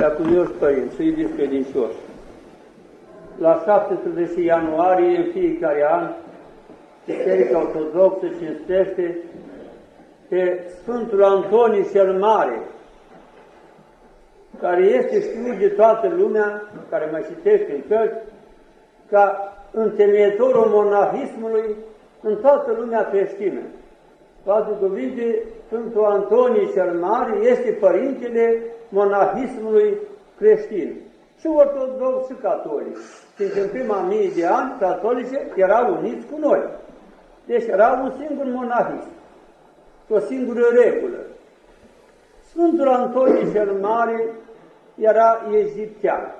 Preacuvioși părinți și iubiți credincioși, la 17 ianuarie în fiecare an, Biserica Ortodoxă cinstește pe Sfântul Antonie cel Mare, care este știut de toată lumea, care mai citește în cărți, ca întemeietorul monahismului în toată lumea creștină. Toate cuvinte, Sfântul Antonie cel Mare este părintele monahismului creștin. Și ortodox și catolic. Deci în prima mie de ani, catolice erau uniți cu noi. Deci era un singur monahism, cu o singură regulă. Sfântul Antonie cel Mare era egiptean.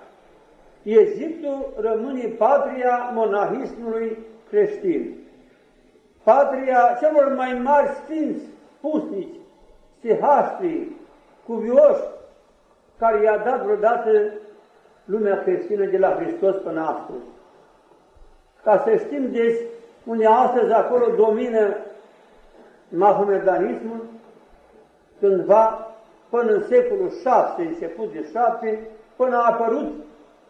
Egiptul rămâne patria monahismului creștin. Patria celor mai mari sfinți, pusnici, stihaștri, cuvioși, care i-a dat vreodată lumea creștină de la Hristos până astăzi. Ca să știm, deci, unde astăzi acolo domină mahomedanismul, cândva, până în secolul 7, început de 7, până a apărut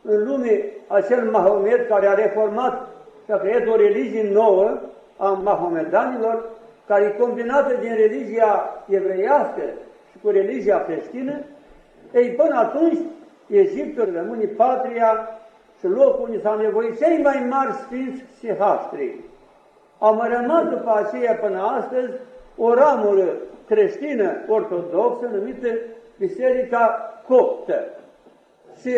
în lume acel Mahomet care a reformat și a creat o religie nouă a mahomedanilor, care e combinată din religia evreiască și cu religia creștină, ei, până atunci, Egiptul rămâne patria și locul unde s-au nevoit cei mai mari sfinți și haștri. Au mai rămas după aceea până astăzi o ramură creștină ortodoxă numită Biserica Coptă. Și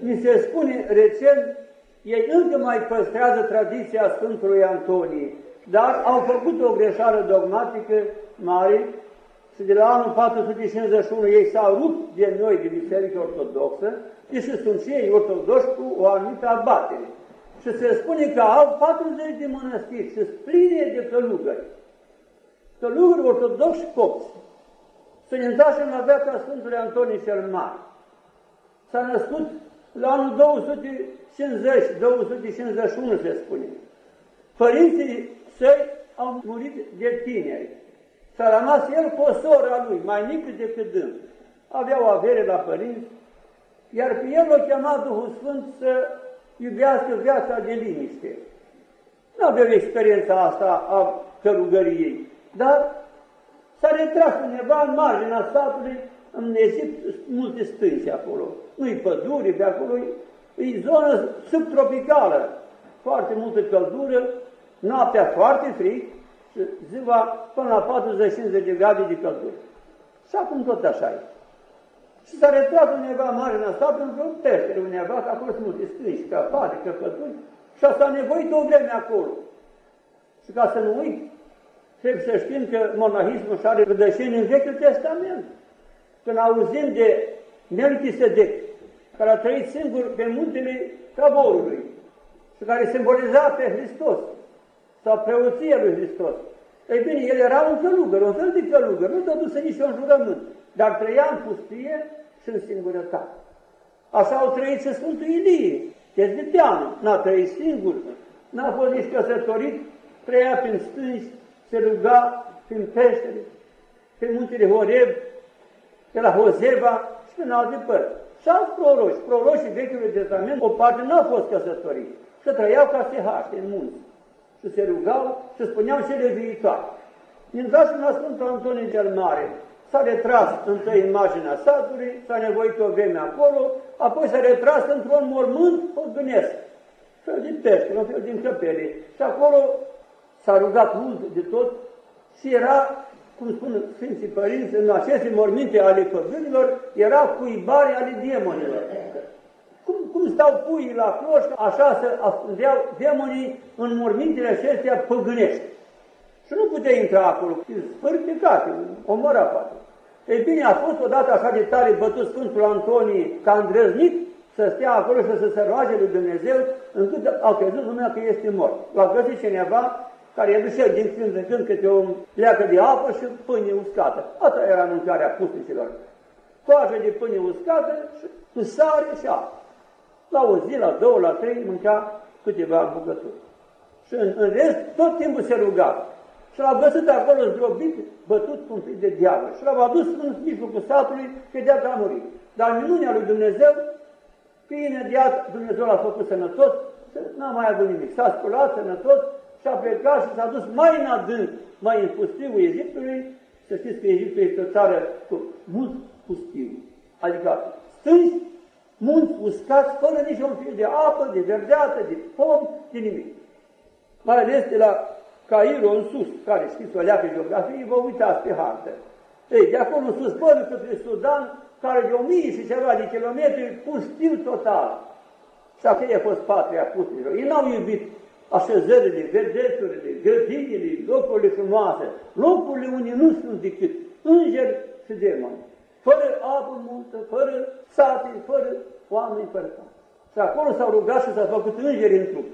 mi se spune recent, ei încă mai păstrează tradiția Sfântului Antonie, dar au făcut o greșeală dogmatică mare și de la anul 451 ei s-au rupt de noi, de Biserica Ortodoxă, și sunt și ei ortodoxi cu o anumită abatere. Și se spune că au 40 de mănăstiri și pline de călugări. Călugări ortodoxi copți. Să ne în la viața Sfântului Antonie cel Mare. S-a născut la anul 250-251, se spune. Părinții săi au murit de tineri. S-a rămas el cu o sora lui, mai mică decât dâns. Avea o avere la părinți, iar pe el l-a chemat Duhul Sfânt să iubească viața de liniște. Nu avea experiența asta a călugăriei, dar s-a retras undeva în marginea statului, în Egipt, multe stânci acolo. Nu-i pădure pe acolo, e zonă subtropicală, foarte multă căldură, noaptea foarte frig, și ziua până la 40-50 de grade de căldură. Și acum tot așa e. Și s-a retras undeva mare în statului, într-un peștere undeva, că acolo sunt multe stânci, căpate, căpături, și asta a nevoit o vreme acolo. Și ca să nu uit, trebuie să știm că monahismul și are rădășini în Vechiul Testament. Când auzim de Melchisedec, care a trăit singur pe muntele Taborului și care simboliza pe Hristos, sau preoția lui Hristos. Ei bine, el era un călugăr, un fel de călugăr, nu s-a dus nici un jurământ, dar trăia în pustie și în singurătate. Așa au trăit și Sfântul Ilie, Tezviteanu, n-a trăit singur, n-a fost nici căsătorit, trăia prin stânci, se ruga prin peștere, pe muntele Horeb, pe la Hozeva și prin alte părți. Și alți proroși, proroșii Vechiului Testament, o parte n-au fost căsătoriți, să trăiau ca stehaște în munți și se rugau și spuneau cele viitoare. Intrați la Sfântul Antonie cel Mare, s-a retras întâi în marginea satului, s-a nevoit o vreme acolo, apoi s-a retras într-un mormânt păgânesc, fel din pește, un fel din încăpere. Și acolo s-a rugat mult de tot și era, cum spun Sfinții Părinți, în aceste morminte ale păgânilor, era cuibare ale demonilor. Cum, cum stau puii la cloș, așa să ascundeau demonii în mormintele acestea păgânești. Și nu putea intra acolo, spărticate, omora poate. Ei bine, a fost odată așa de tare bătut Sfântul Antonie ca îndrăznit să stea acolo și să se roage lui Dumnezeu, încât au crezut lumea că este mort. L-a găsit cineva care i-a ducea din când în când câte o pleacă de apă și pâine uscată. Asta era mâncarea pusnicilor. Coajă de pâine uscată și cu sare și apă. La o zi, la două, la trei, mâncea câteva bucături. Și în, în rest, tot timpul se ruga. Și și l-a găsit acolo zdrobit, bătut cu un pic de diavol. Și l-a adus în mijlocul satului, credea că a murit. Dar minunea lui Dumnezeu, că imediat Dumnezeu l-a făcut sănătos, n-a mai avut nimic. S-a sculat sănătos și a plecat și s-a dus mai în adânc, mai în pustiul Egiptului. Să știți că Egiptul este o țară cu mult pustiu. Adică stânci, munți uscați, fără niciun fel de apă, de verdeață, de pom, de nimic. Mai ales de la Cairo în sus, care știți o leacă geografie, vă uitați pe hartă. Ei, de acolo în sus, până către Sudan, care de o mie și ceva de kilometri, pustiu total. Și aceea a fost patria pustiilor. Ei n-au iubit așezările, verdețurile, grădinile, locurile frumoase, locurile unde nu sunt decât îngeri și demoni. Fără apă multă, fără sate, fără oameni, fără sate. Și acolo s-au rugat și s-au făcut îngeri în trup.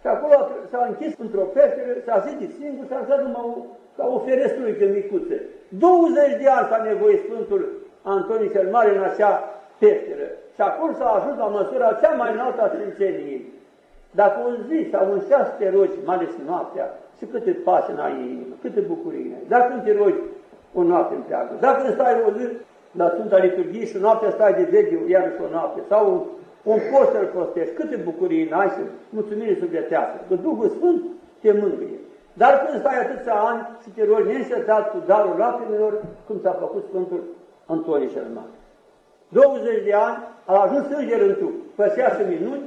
Și acolo s-a închis într-o peșteră, s-a zidit singur, s-a lăsat numai o, ca o ferestruică micuță. 20 de ani s-a nevoie Sfântul Antonie cel Mare în acea peșteră. Și acolo s-a ajuns la măsura cea mai înaltă a Sfințeniei. Dacă o zi sau un șase te rogi, mai ales noaptea, și câte pași n-ai inimă, câte bucurii ai. Dacă nu te rogi o noapte întreagă, dacă nu stai o zi la Sfânta Liturghie și noaptea stai de veche, iarăși o noapte, sau un post să-l postești, câte bucurii n-ai și mulțumire sufletească, că Duhul Sfânt te mângâie. Dar când stai atâția ani și te rogi neîncetat cu darul lacrimilor, cum s-a făcut Sfântul Antonie cel Mare. 20 de ani a ajuns înger în trup, făcea și minuni,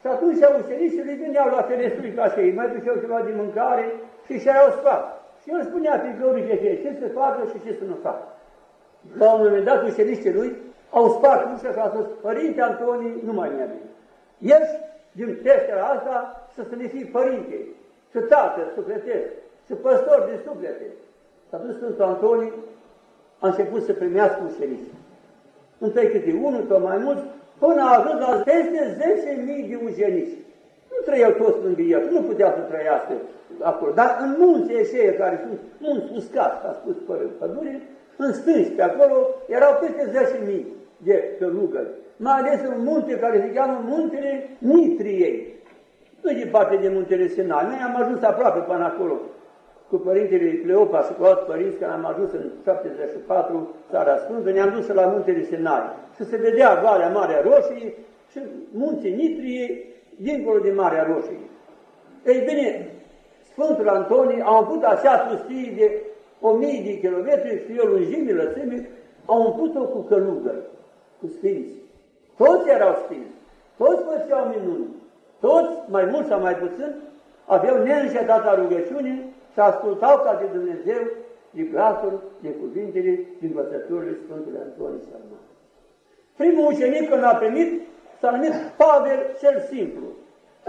și atunci ucenicii lui veneau la ferestrui ca și ei, mai duceau ceva de mâncare și și-au sfat. Și el spunea pe Gheorghe ce să facă și ce să nu facă. La un moment dat, ucenicii lui au spart ușa și au spus, Părinte Antonii, nu mai mi-a venit. Ieși din peștera asta să să ne fii părinte, și tată sufletesc, și păstor de suflete. S-a dus Sfântul Antonii, a început să primească ucenicii. Întâi câte unul sau mai mulți, până a ajuns la peste 10.000 de ucenici. Nu trăiau toți lângă el, nu puteau să trăiască acolo. Dar în munții ăștia care sunt munți uscați, a spus pădure, în stânci, pe acolo, erau peste 10.000 de călugări. Mai ales în munte care se cheamă muntele Nitriei. Nu departe de muntele Sinai. Noi am ajuns aproape până acolo cu părintele Cleopa și cu alți părinți, când am ajuns în 74, țara Sfântă, ne-am dus la muntele Sinai și se vedea Valea Marea Roșie și munții Nitrie dincolo de Marea Roșie. Ei bine, Sfântul Antonie a avut acea pustie de o mie de kilometri și o lungime, lățime, au umplut-o cu călugări, cu sfinți. Toți erau sfinți, toți făceau minuni, toți, mai mult sau mai puțin, aveau neînșetata rugăciune și ascultau ca de Dumnezeu de glasul, de cuvintele, din învățăturile Sfântului Antonie Sărman. Primul ucenic când a primit s-a numit Pavel cel Simplu.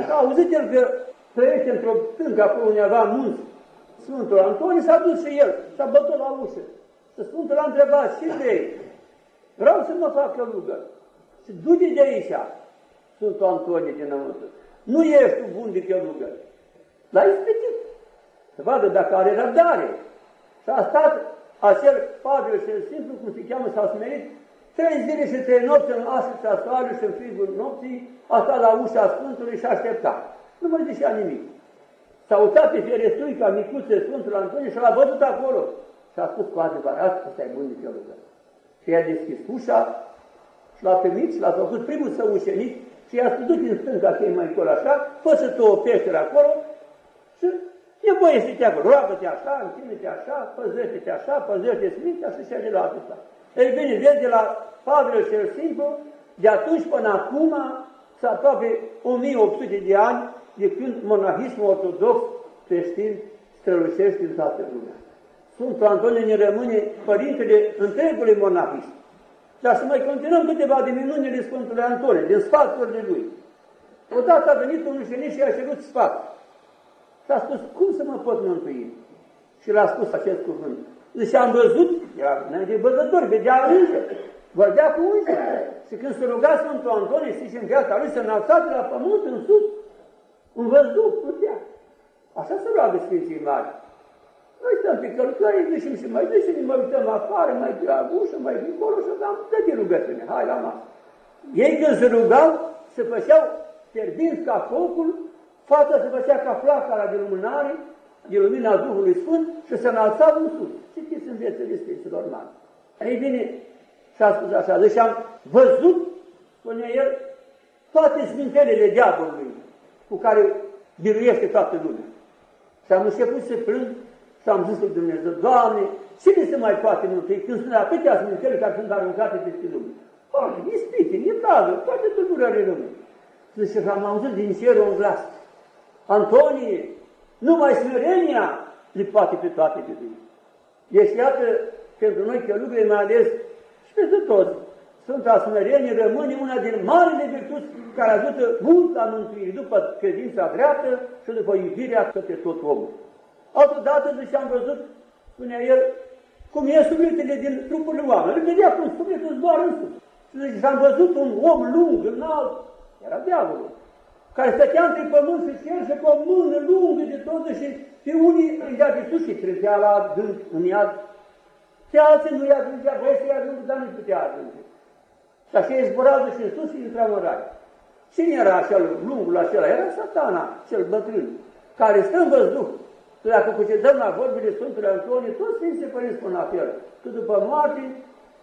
A auzit el că trăiește într-o stâncă acolo undeva munți, Sfântul Antonie s-a dus și el, s-a bătut la ușă. Și Sfântul l-a întrebat, ce vrei? Vreau să mă fac călugă. Și du-te de aici, Sfântul Antonie dinăuntru. Nu ești tu bun de călugă. L-a ispitit să vadă dacă are răbdare. Și a stat acel Pavel cel simplu, cum se cheamă, s-a smerit, trei zile și trei nopți în asuța soarelui și în frigul nopții, a stat la ușa Sfântului și a așteptat. Nu mai zicea nimic. S-a uitat pe ferestruica micuță Sfântul Antonie și l-a văzut acolo. Și a spus cu adevărat, ăsta e bun de călugăr. Și i-a deschis ușa și l-a primit și l-a făcut primul său ucenic și i-a spus, du-te în stânga, că e mai încolo așa, fă să tu o peșteră acolo și E voie să te acolo, roagă-te așa, închine-te așa, păzește-te așa, păzește-te smintea și așa de la atâta. Ei bine, vezi de la Pavel cel Simplu, de atunci până acum, s-a aproape 1800 de ani de când monahismul ortodox creștin strălucește în toată lumea. Sfântul Antonie ne rămâne părintele întregului monahism. Dar să mai continuăm câteva de minunile Sfântului Antonie, din sfaturile lui. Odată a venit un ucenic și a cerut sfat. Și a spus, cum să mă pot mântui? Și l-a spus acest cuvânt. Și am văzut, era înainte văzător, vedea însă, vorbea cu însă. Și când se ruga Sfântul Antonie, știți, în viața lui, se înalța de la pământ în sus, un văzduh, putea. Așa se roagă Sfinții Mari. Noi stăm pe călcări, ducem și mai ducem, mai uităm afară, mai pe la ușă, mai dincolo și am dă de rugăciune, hai la masă. Ei când se rugau, se făceau fierbinți ca focul Fata se făcea ca flacăra de lumânare, de lumina Duhului Sfânt și se înalța în sus. Citiți în viețile Sfinților Mari. Ei bine, și-a spus așa, deci am văzut, spune el, toate smintelele diavolului cu care biruiește toată lumea. Și am început să plâng și am zis lui Dumnezeu, Doamne, cine se mai poate mântui când sunt atâtea smintele care sunt aruncate peste lume? Oh, ispite, e tază, toate tulburările lumii. Și am auzit din cer un glas. Antonie, numai smerenia le poate pe toate de lui. Deci, iată, pentru noi călugări, mai ales și pentru toți, Sfânta Smerenie rămâne una din marile virtuți care ajută mult la mântuire, după credința dreaptă și după iubirea către tot omul. Altădată, deci am văzut, spunea el, cum e sufletele din trupurile oamenilor. Îl vedea cum sufletul zboară în sus. Și deci am văzut un om lung, înalt, era diavolul, care stătea între pământ și cer și cu o mână lungă de tot și pe unii îi dea de sus și trezea la adânc în iad. Și alții nu i-a ajungea, voi să-i ajungă, dar nu putea ajunge. Și așa e zburat și în sus și intra în rai. Cine era acel lungul acela? Era satana, cel bătrân, care stă în văzduh. Că dacă cucetăm la vorbile Sfântului Antonie, toți Sfinții Părinți spun la fel. Că după moarte,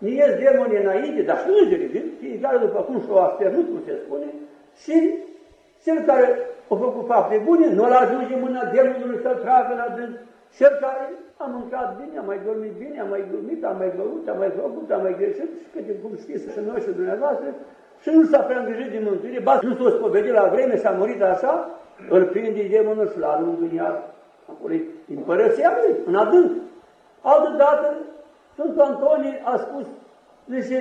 nu ies demonii înainte, dar și îngerii vin, fiecare după cum și-o asternut, cum se spune, și cel care a făcut fapte bune, nu-l ajunge mâna demonului să-l tragă la dâns, cel care a mâncat bine, a mai dormit bine, a mai dormit, a mai băut, a mai făcut, a mai greșit și câte cum știți și noi și dumneavoastră, și nu s-a prea îngrijit de mântuire, ba, nu s-a spovedit la vreme și a murit așa, îl prinde demonul și l aruncă în iar. Acolo e împărăția lui, în adânc. Altă dată, Sfântul Antonie a spus, zice,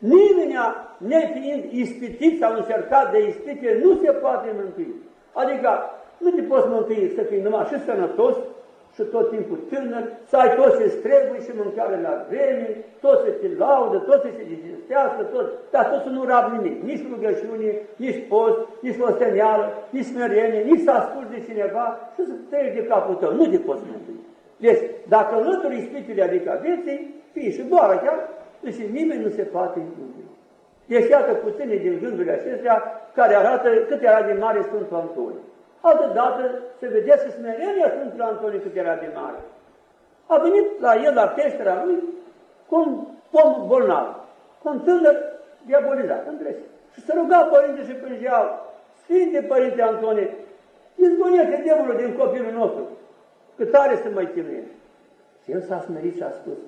nimeni nefiind ispitit sau încercat de ispite, nu se poate mântui. Adică, nu te poți mântui să fii numai și sănătos, și tot timpul tânăr, să ai tot ce trebuie și mâncare la vreme, tot să te laudă, tot să te dizinstească, tot, dar tot să nu rab nimic, nici rugăciune, nici post, nici osteneală, nici smerenie, nici să asculti de cineva și să treci de capul tău, nu te poți mântui. Deci, dacă înlături ispitele, adică vieții, fii și boară chiar, deci nimeni nu se poate mântui. Deci iată puține din gândurile acestea care arată cât era de mare Sfântul Antonie. Altă dată se vedea și smerenia Sfântului Antonie cât era de mare. A venit la el, la peștera lui, cu un pom bolnav, cu un tânăr diabolizat, întregi. Și se ruga părinte și plângeau, Sfinte Părinte Antonie, izgonește demonul din copilul nostru, că tare să mai chinuie. Și el s-a smerit și a spus,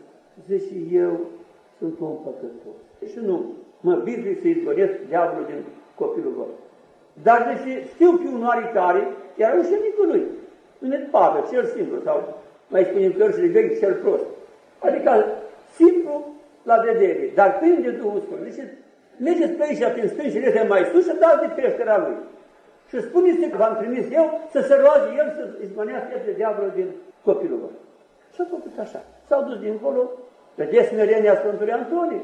zice, eu sunt om păcătos. Și nu, mă bizui să izgonesc diavolul din copilul vostru. Dar deși știu pe un oarecare, era ușenicul lui, numet Pavel, cel simplu, sau mai spunem cărțile vechi, cel prost. Adică simplu la vedere, dar plin de Duhul Sfânt. Deci mergeți pe aici prin stâncile astea mai sus și dați de peștera lui. Și spuneți că v-am trimis eu să se roage el să izmănească de diavolul din copilul vostru. Și a făcut așa. S-au dus dincolo, pe desmerenia Sfântului Antonie.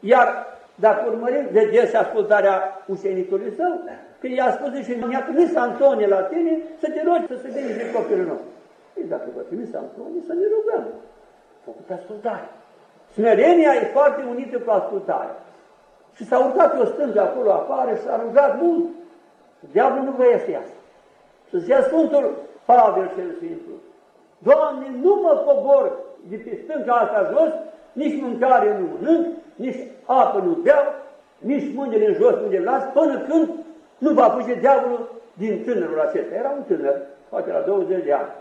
Iar dacă urmărim, vedeți ascultarea ucenicului său, că i-a spus și mi-a trimis Antonie la tine să te rogi să se de copilul nostru. Păi dacă vă trimis Antonie, să ne rugăm. A făcut ascultare. Smerenia e foarte unită cu ascultarea. Și s-a urcat pe o stângă acolo afară și s-a rugat mult. Și diavolul nu vrea să iasă. Și zicea Sfântul Pavel cel Sfântul, Doamne, nu mă cobor de pe stânga asta jos, nici mâncare nu mănânc, nici apă nu beau, nici mâinile în jos nu le las, până când nu va fuge diavolul din tânărul acesta. Era un tânăr, poate la 20 de ani.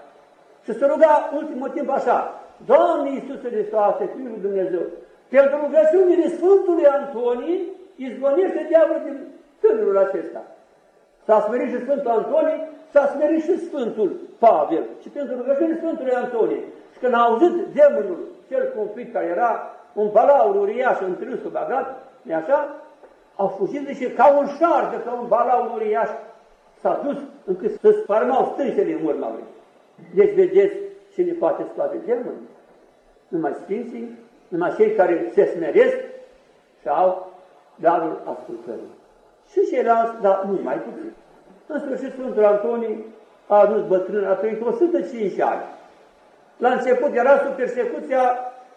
Și se ruga ultimul timp așa, Doamne Iisuse Hristoase, Fiul lui Dumnezeu, pentru rugăciunile Sfântului Antonie, izgonește diavolul din tânărul acesta. S-a smerit și Sfântul Antonie, s-a smerit și Sfântul Pavel. Și pentru rugăciunile Sfântului Antonie. Și când a auzit demonul cel cumplit care era un balaur uriaș întâlnit sub agat, e așa? Au fugit de ca un șargă, ca un balaur uriaș, s-a dus încât să sparmau stânsele în urma lui. Deci vedeți cine poate scoate demonii? Numai Sfinții, numai cei care se smeresc și au darul ascultării. Și ceilalți, dar nu mai puțin. În sfârșit, Sfântul Antonie a adus bătrân, a trăit 105 ani. La început era sub persecuția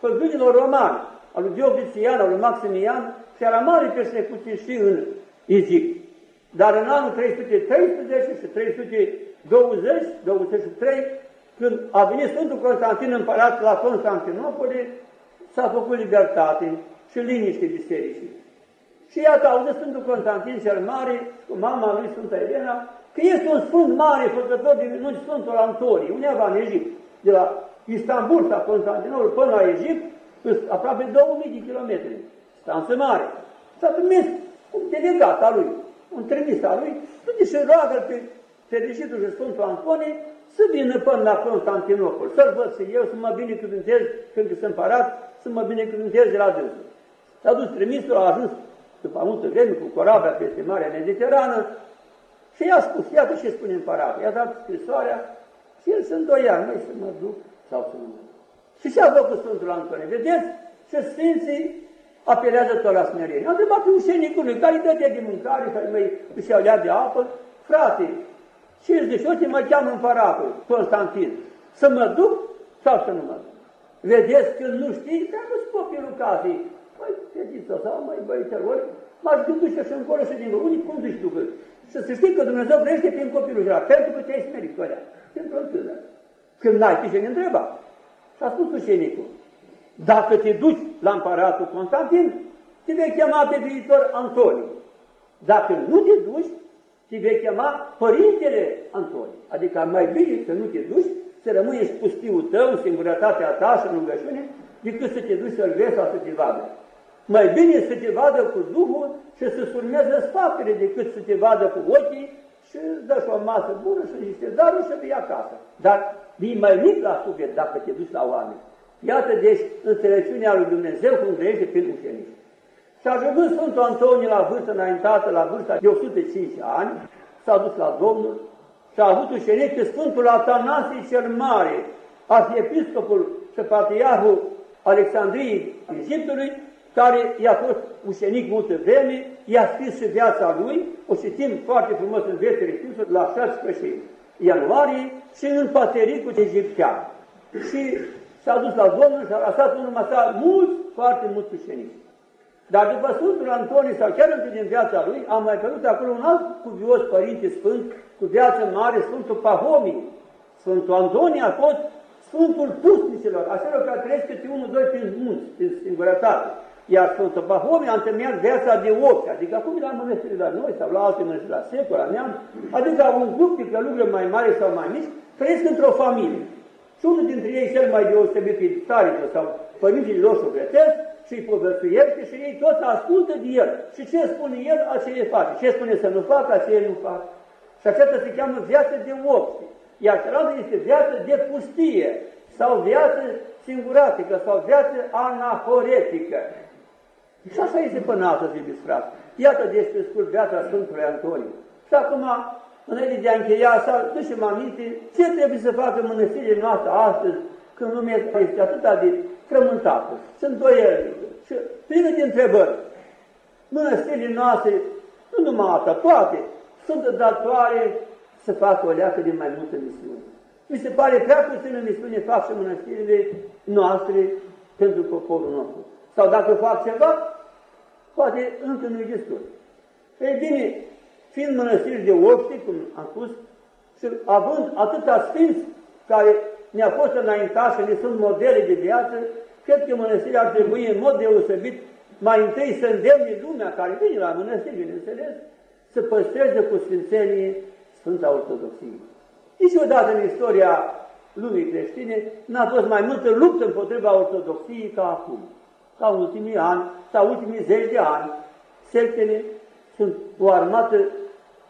păgânilor romani, al lui Diocletian, al lui Maximian, și era mare persecuție și în Egipt. Dar în anul 313 și 320, 23, când a venit Sfântul Constantin împărat la Constantinopole, s-a făcut libertate și liniște bisericii. Și iată, auzi Sfântul Constantin cel Mare, cu mama lui Sfânta Elena, că este un sfânt mare, făcător de minuni, Sfântul Antonie, undeva în Egipt, de la Istanbul sau Constantinopol până la Egipt, aproape 2000 de kilometri, stanță mare. S-a trimis un delegat al lui, un trimis al lui, duce și roagă pe fericitul și Sfântul Antonie să vină până la Constantinopol, să-l văd să eu, să mă binecuvântez când sunt împărat, să mă binecuvântez de la dânsul. S-a dus trimisul, a ajuns după multă vreme cu corabia peste Marea Mediterană și i-a spus, iată ce spune împăratul, i-a dat scrisoarea și el se îndoia, mai să mă duc sau să nu mă duc. Și ce a făcut Sfântul Antonie? Vedeți? Și Sfinții apelează tot la smerenie. A întrebat pe ușenicul lui, care dădea de mâncare, care mai își ia de apă, frate, și îți zice, uite, mă cheamă împăratul, Constantin, să mă duc sau să nu mă duc? Vedeți, când nu știi, trebuie să copilul casei. Păi, fetiță sau mai băiețelor, m-aș duce și încolo și din unii cum zici tu? Și să știi că Dumnezeu crește prin copilul ăla, pentru că te-ai smerit cu alea, pentru o tână. Când n-ai fi și ne întreba. Și a spus ucenicul, dacă te duci la împăratul Constantin, te vei chema pe viitor Antoniu. Dacă nu te duci, te vei chema Părintele Antoniu. Adică mai bine să nu te duci, să rămâi în pustiul tău, în singurătatea ta și în rugăciune, decât să te duci să-l vezi sau să te vadă. Mai bine să te vadă cu Duhul și să-ți urmeze spatele decât să te vadă cu ochii și îți dă și o masă bună și niște daruri și vii acasă. Dar vii mai mic la suflet dacă te duci la oameni. Iată deci înțelepciunea lui Dumnezeu cum trăiește prin ucenici. Și ajungând Sfântul Antonie la vârstă înaintată, la vârsta de 105 ani, s-a dus la Domnul și a avut ucenic pe Sfântul Atanasie cel Mare, arhiepiscopul și patriarhul Alexandriei Egiptului, care i-a fost ucenic multă vreme, i-a scris și viața lui, o citim foarte frumos în viețile scrisă, la 16 ianuarie și în patericul egiptean. Și s-a dus la Domnul și a lăsat în urma sa mulți, foarte mulți ucenici. Dar după Sfântul Antonie sau chiar între din viața lui, a mai apărut acolo un alt cuvios Părinte Sfânt cu viață mare, Sfântul Pahomii. Sfântul Antonie a fost Sfântul Pusnicilor, acelor care trăiesc câte unul, doi prin munți, prin singurătate. Iar Sfântul Pahomii a întemeiat viața de ochi, adică acum la mănăstiri la noi sau la alte mănăstiri la secol, la neam, adică un grup de călugări mai mari sau mai mici, trăiesc într-o familie. Și unul dintre ei, cel mai deosebit pe tarică sau părinții lor sufletesc, și îi povățuiește și ei toți ascultă de el. Și ce spune el, aceea face. Ce spune să nu facă, aceea nu fac. Și aceasta se cheamă viață de opție. Iar cealaltă este viață de pustie sau viață singuratică sau viață anahoretică. Și așa este până astăzi, iubiți frate. Iată despre scurt viața Sfântului Antoniu. Și acum, înainte de a încheia, să ducem aminte ce trebuie să facă mănăstirile noastre astăzi, când lumea este atât de frământată, sunt doieli și plină de întrebări. Mănăstirile noastre, nu numai asta, toate, sunt datoare să facă o leacă de mai multă misiune. Mi se pare prea puțină misiune fac și mănăstirile noastre pentru poporul nostru. Sau dacă fac ceva, poate încă nu-i destul. Ei bine, fiind mănăstiri de opti, cum am spus, și având atâta sfinți care ne-a fost înaintat și ne sunt modele de viață, cred că mănăstirea ar trebui în mod deosebit mai întâi să îndemne lumea care vine la mănăstiri, bineînțeles, să păstreze cu sfințenie Sfânta Ortodoxie. Niciodată în istoria lumii creștine n-a fost mai multă luptă împotriva Ortodoxiei ca acum, ca în ultimii ani, sau ultimii zeci de ani. Sectele sunt o armată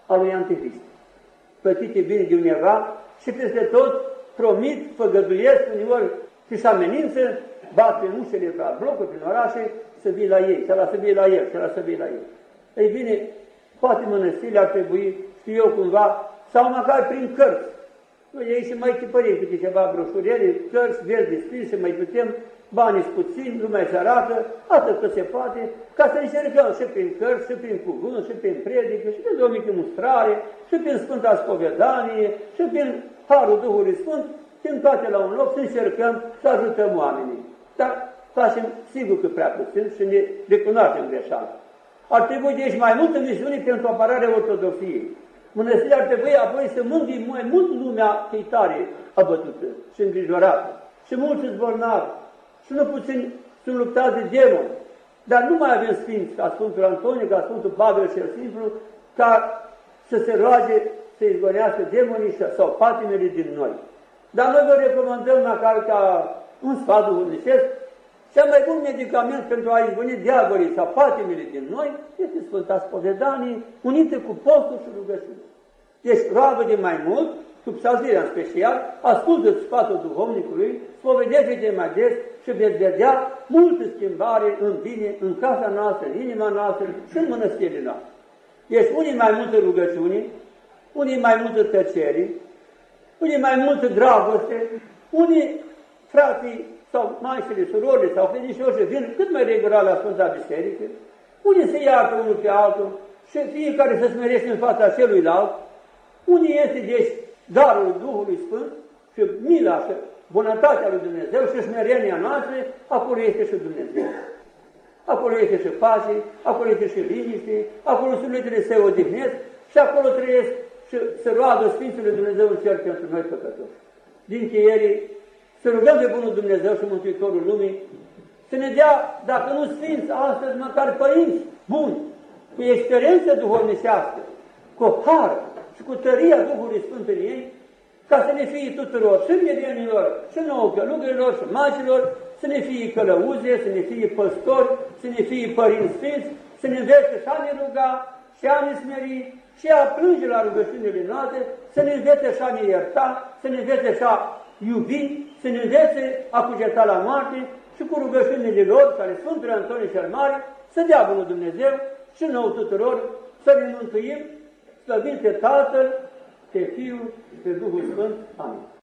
a lui Anticrist, plătite bine de undeva și peste tot promit, făgăduiesc uneori și să amenință, bat pe ușele, pe blocuri, prin orașe, să vii la ei, să la să vii la el, să la să vii la el. Ei bine, poate mănăstirile ar trebui, știu eu cumva, sau măcar prin cărți. Ei și mai tipărim câte ceva broșurele, cărți verzi scrise, mai putem, banii puțini, lumea se arată, atât cât se poate, ca să încercăm și prin cărți, și prin cuvânt, și prin predică, și prin o mică mustrare, și prin Sfânta Spovedanie, și prin Harul Duhului Sfânt, fiind toate la un loc, să încercăm să ajutăm oamenii. Dar facem sigur că prea puțin și ne recunoaștem greșeala. Ar trebui deci mai multă misiune pentru apărarea ortodoxiei. Mănăstirea ar trebui apoi să mângâi mai mult lumea că tare abătută și îngrijorată. Și mulți bolnavi. Și nu puțin sunt luptați de demoni. Dar nu mai avem sfinți ca Sfântul Antonie, ca Sfântul Pavel cel Simplu, ca să se roage să izgonească demonii sau patimele din noi. Dar noi vă recomandăm măcar ca un sfat duhovnicesc, cel mai bun medicament pentru a izgoni diavolii sau patimile din noi este Sfânta Spovedanie, unită cu postul și rugăciunea. Deci roagă de mai mult, sub psalzirea în special, ascultă sfatul duhovnicului, spovedește-te mai des și veți vedea multă schimbare în bine, în casa noastră, în inima noastră și în mănăstirile noastre. Deci unii mai multă rugăciune, unii mai multă tăcere, unii mai multă dragoste, unii frații sau maicile, surorile sau credincioșii vin cât mai regulat la Sfânta Biserică, unii se iartă unul pe altul și fiecare se smerește în fața celuilalt, unii este deci darul Duhului Sfânt și mila și bunătatea lui Dumnezeu și smerenia noastră, acolo este și Dumnezeu. Acolo este și pace, acolo este și liniște, acolo sufletele se odihnesc și acolo trăiesc și se roagă Sfințul Dumnezeu în cer pentru noi păcătoși. Din cheierii, să rugăm de Bunul Dumnezeu și Mântuitorul Lumii să ne dea, dacă nu Sfinți, astăzi măcar părinți buni, cu experiență duhovnicească, cu har și cu tăria Duhului Sfânt în ei, ca să ne fie tuturor, și medienilor, și nouă călugărilor, și magilor, să ne fie călăuze, să ne fie păstori, să ne fie părinți sfinți, să ne învețe și a ne ruga, și a ne smeri, și a plânge la rugăciunile noastre, să ne învețe și a ne ierta, să ne învețe și a iubi, să ne învețe a cugeta la moarte și cu rugăciunile lor, care Sfântul Antonie cel Mare, să dea Bunul Dumnezeu și nouă tuturor să ne mântuim, slăvim pe Tatăl, pe Fiul, pe Duhul Sfânt. Amin.